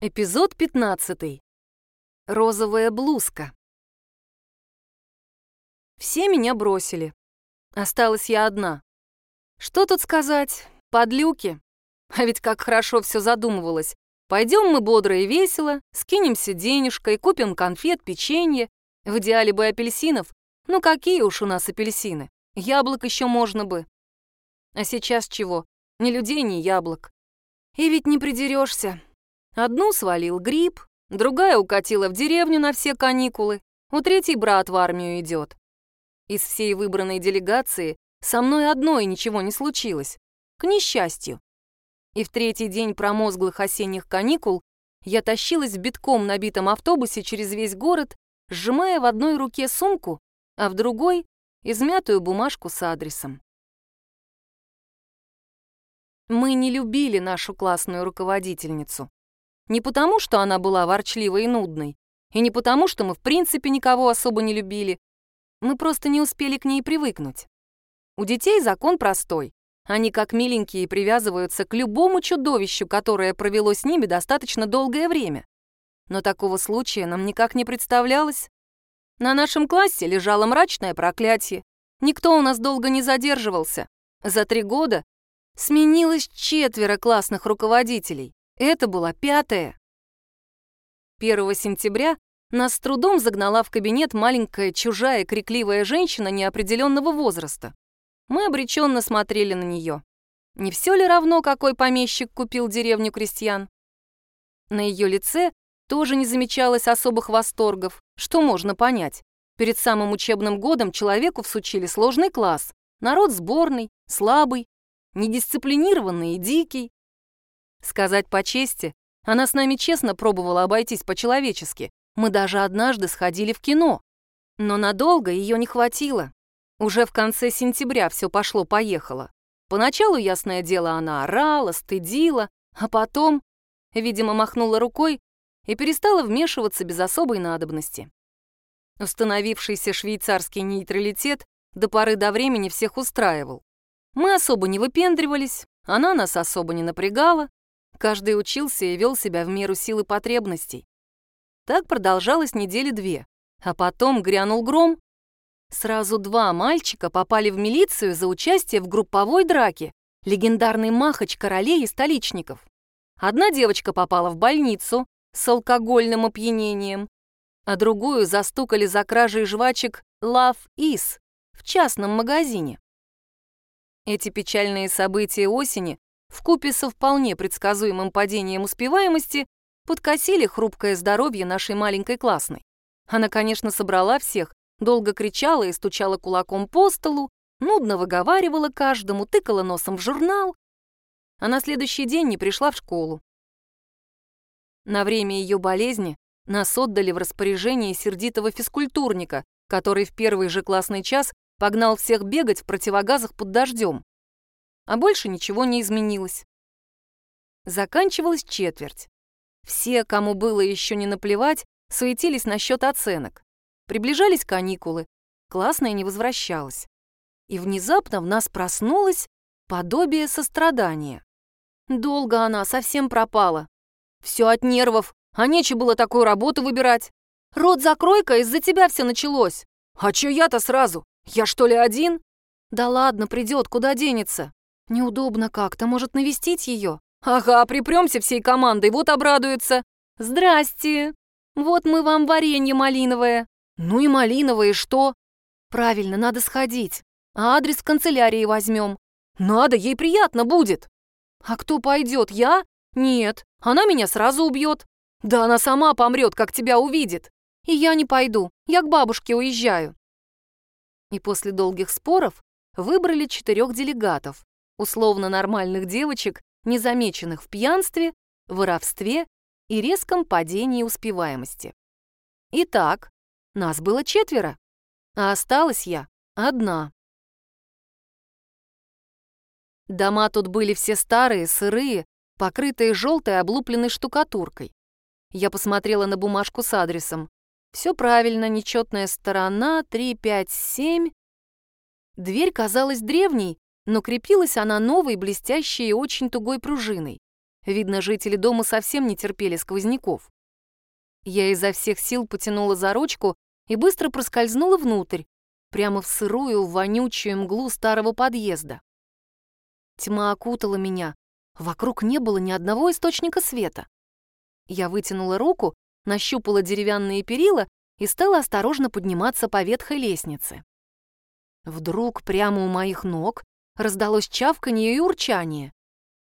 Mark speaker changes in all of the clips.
Speaker 1: Эпизод 15. Розовая блузка. Все меня бросили. Осталась я одна. Что тут сказать? Подлюки. А ведь как хорошо все задумывалось. Пойдем мы бодро и весело, скинемся денежкой, купим конфет, печенье. В идеале бы апельсинов. Ну какие уж у нас апельсины. Яблок еще можно бы. А сейчас чего? Ни людей, ни яблок. И ведь не придерешься. Одну свалил гриб, другая укатила в деревню на все каникулы, у третий брат в армию идет. Из всей выбранной делегации со мной одной ничего не случилось, к несчастью. И в третий день промозглых осенних каникул я тащилась в битком набитом автобусе через весь город, сжимая в одной руке сумку, а в другой — измятую бумажку с адресом. Мы не любили нашу классную руководительницу. Не потому, что она была ворчливой и нудной, и не потому, что мы в принципе никого особо не любили. Мы просто не успели к ней привыкнуть. У детей закон простой. Они, как миленькие, привязываются к любому чудовищу, которое провело с ними достаточно долгое время. Но такого случая нам никак не представлялось. На нашем классе лежало мрачное проклятие. Никто у нас долго не задерживался. За три года сменилось четверо классных руководителей. Это была пятая. 1 сентября нас с трудом загнала в кабинет маленькая, чужая, крикливая женщина неопределенного возраста. Мы обреченно смотрели на нее. Не все ли равно, какой помещик купил деревню крестьян? На ее лице тоже не замечалось особых восторгов, что можно понять. Перед самым учебным годом человеку всучили сложный класс, народ сборный, слабый, недисциплинированный и дикий. Сказать по чести, она с нами честно пробовала обойтись по-человечески. Мы даже однажды сходили в кино. Но надолго ее не хватило. Уже в конце сентября все пошло-поехало. Поначалу, ясное дело, она орала, стыдила, а потом, видимо, махнула рукой и перестала вмешиваться без особой надобности. Установившийся швейцарский нейтралитет до поры до времени всех устраивал. Мы особо не выпендривались, она нас особо не напрягала, Каждый учился и вел себя в меру силы потребностей. Так продолжалось недели две, а потом грянул гром. Сразу два мальчика попали в милицию за участие в групповой драке, легендарный махач королей и столичников. Одна девочка попала в больницу с алкогольным опьянением, а другую застукали за кражей жвачек Love Is в частном магазине. Эти печальные события осени вкупе со вполне предсказуемым падением успеваемости, подкосили хрупкое здоровье нашей маленькой классной. Она, конечно, собрала всех, долго кричала и стучала кулаком по столу, нудно выговаривала каждому, тыкала носом в журнал, а на следующий день не пришла в школу. На время ее болезни нас отдали в распоряжение сердитого физкультурника, который в первый же классный час погнал всех бегать в противогазах под дождем а больше ничего не изменилось. Заканчивалась четверть. Все, кому было еще не наплевать, суетились насчет оценок. Приближались каникулы, классная не возвращалась. И внезапно в нас проснулось подобие сострадания. Долго она совсем пропала. Все от нервов, а нечего было такую работу выбирать. Рот закрой-ка, из-за тебя все началось. А чё я-то сразу? Я что ли один? Да ладно, придет, куда денется. Неудобно как-то, может, навестить ее? Ага, припремся всей командой, вот обрадуется. Здрасте. Вот мы вам варенье малиновое. Ну и малиновое, что? Правильно, надо сходить. А адрес в канцелярии возьмем. Надо, ей приятно будет. А кто пойдет, я? Нет, она меня сразу убьет. Да она сама помрет, как тебя увидит. И я не пойду, я к бабушке уезжаю. И после долгих споров выбрали четырех делегатов условно нормальных девочек, незамеченных в пьянстве, воровстве и резком падении успеваемости. Итак, нас было четверо, а осталась я одна. Дома тут были все старые, сырые, покрытые желтой облупленной штукатуркой. Я посмотрела на бумажку с адресом. Все правильно, нечетная сторона, 357. Дверь казалась древней, но крепилась она новой, блестящей и очень тугой пружиной. Видно, жители дома совсем не терпели сквозняков. Я изо всех сил потянула за ручку и быстро проскользнула внутрь, прямо в сырую, вонючую мглу старого подъезда. Тьма окутала меня, вокруг не было ни одного источника света. Я вытянула руку, нащупала деревянные перила и стала осторожно подниматься по ветхой лестнице. Вдруг прямо у моих ног раздалось чавканье и урчание.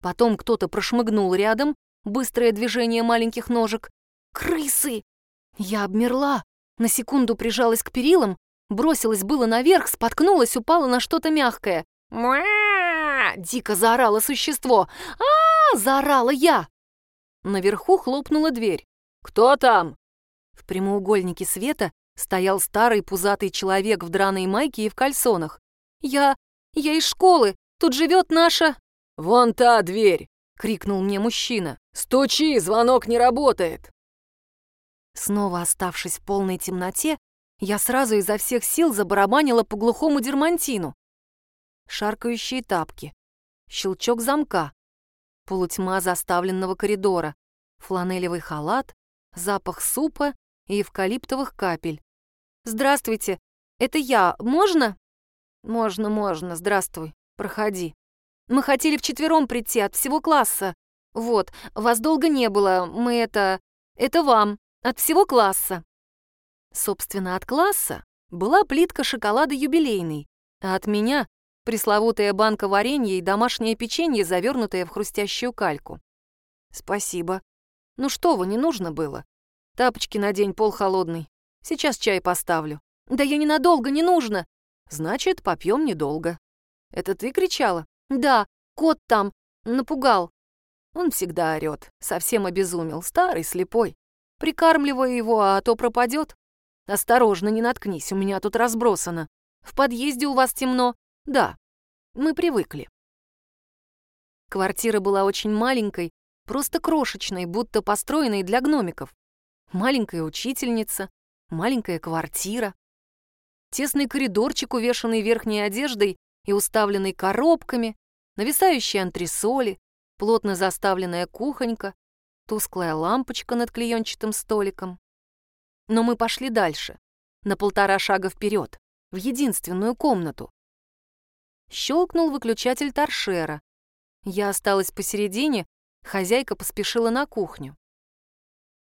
Speaker 1: Потом кто-то прошмыгнул рядом, быстрое движение маленьких ножек. «Крысы!» Я обмерла, на секунду прижалась к перилам, бросилась было наверх, споткнулась, упала на что-то мягкое. «Мя!» — дико заорало существо. а, -а, заорала я. Наверху хлопнула дверь. «Кто там?» В прямоугольнике света стоял старый пузатый человек в драной майке и в кальсонах. «Я... я из школы. Тут живет наша...» «Вон та дверь!» — крикнул мне мужчина. «Стучи, звонок не работает!» Снова оставшись в полной темноте, я сразу изо всех сил забарабанила по глухому дермантину. Шаркающие тапки, щелчок замка, полутьма заставленного коридора, фланелевый халат, запах супа и эвкалиптовых капель. «Здравствуйте, это я. Можно?» «Можно, можно. Здравствуй. Проходи. Мы хотели вчетвером прийти от всего класса. Вот, вас долго не было. Мы это... Это вам. От всего класса». Собственно, от класса была плитка шоколада юбилейный, а от меня — пресловутая банка варенья и домашнее печенье, завернутое в хрустящую кальку. «Спасибо. Ну что вы, не нужно было. Тапочки надень, пол холодный. Сейчас чай поставлю». «Да я ненадолго, не нужно!» «Значит, попьем недолго». «Это ты кричала?» «Да, кот там, напугал». Он всегда орёт, совсем обезумел, старый, слепой. Прикармливаю его, а то пропадет. Осторожно, не наткнись, у меня тут разбросано. В подъезде у вас темно? Да, мы привыкли. Квартира была очень маленькой, просто крошечной, будто построенной для гномиков. Маленькая учительница, маленькая квартира. Тесный коридорчик, увешанный верхней одеждой и уставленный коробками, нависающие антресоли, плотно заставленная кухонька, тусклая лампочка над клеенчатым столиком. Но мы пошли дальше, на полтора шага вперед, в единственную комнату. Щелкнул выключатель торшера. Я осталась посередине, хозяйка поспешила на кухню.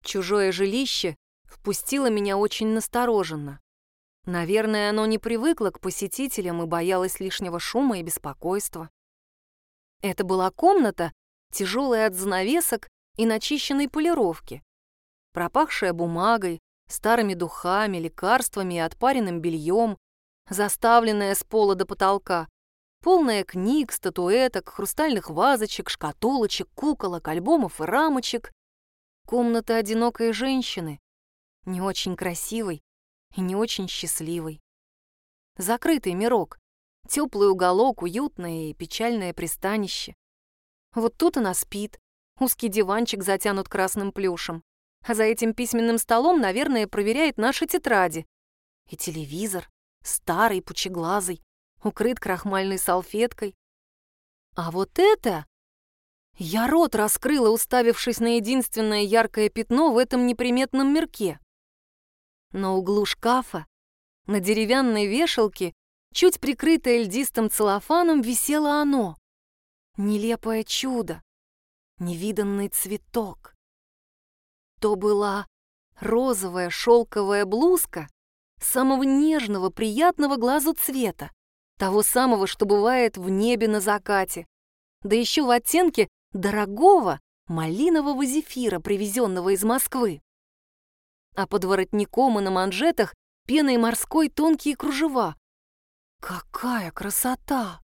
Speaker 1: Чужое жилище впустило меня очень настороженно. Наверное, оно не привыкло к посетителям и боялось лишнего шума и беспокойства. Это была комната, тяжелая от занавесок и начищенной полировки, пропахшая бумагой, старыми духами, лекарствами и отпаренным бельем, заставленная с пола до потолка, полная книг, статуэток, хрустальных вазочек, шкатулочек, куколок, альбомов и рамочек. Комната одинокой женщины, не очень красивой и не очень счастливой. Закрытый мирок, теплый уголок, уютное и печальное пристанище. Вот тут она спит, Узкий диванчик затянут красным плюшем. А за этим письменным столом, наверное, проверяет наши тетради. И телевизор, старый, пучеглазый, укрыт крахмальной салфеткой. А вот это... Я рот раскрыла, уставившись на единственное яркое пятно в этом неприметном мирке. На углу шкафа, на деревянной вешалке, чуть прикрытое льдистым целлофаном, висело оно. Нелепое чудо невиданный цветок. То была розовая шелковая блузка самого нежного, приятного глазу цвета, того самого, что бывает в небе на закате, да еще в оттенке дорогого малинового зефира, привезенного из Москвы. А под воротником и на манжетах пеной морской тонкие кружева. Какая красота!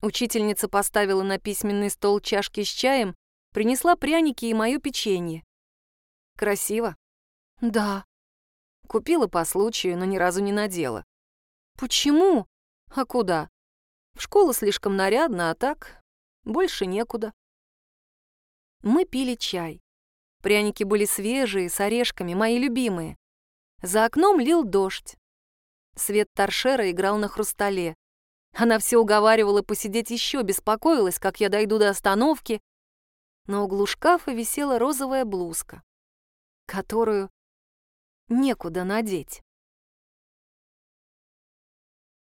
Speaker 1: Учительница поставила на письменный стол чашки с чаем, принесла пряники и мое печенье. Красиво? Да. Купила по случаю, но ни разу не надела. Почему? А куда? В школу слишком нарядно, а так больше некуда. Мы пили чай. Пряники были свежие, с орешками, мои любимые. За окном лил дождь. Свет торшера играл на хрустале. Она все уговаривала посидеть еще, беспокоилась, как я дойду до остановки. На углу шкафа висела розовая блузка, которую некуда надеть.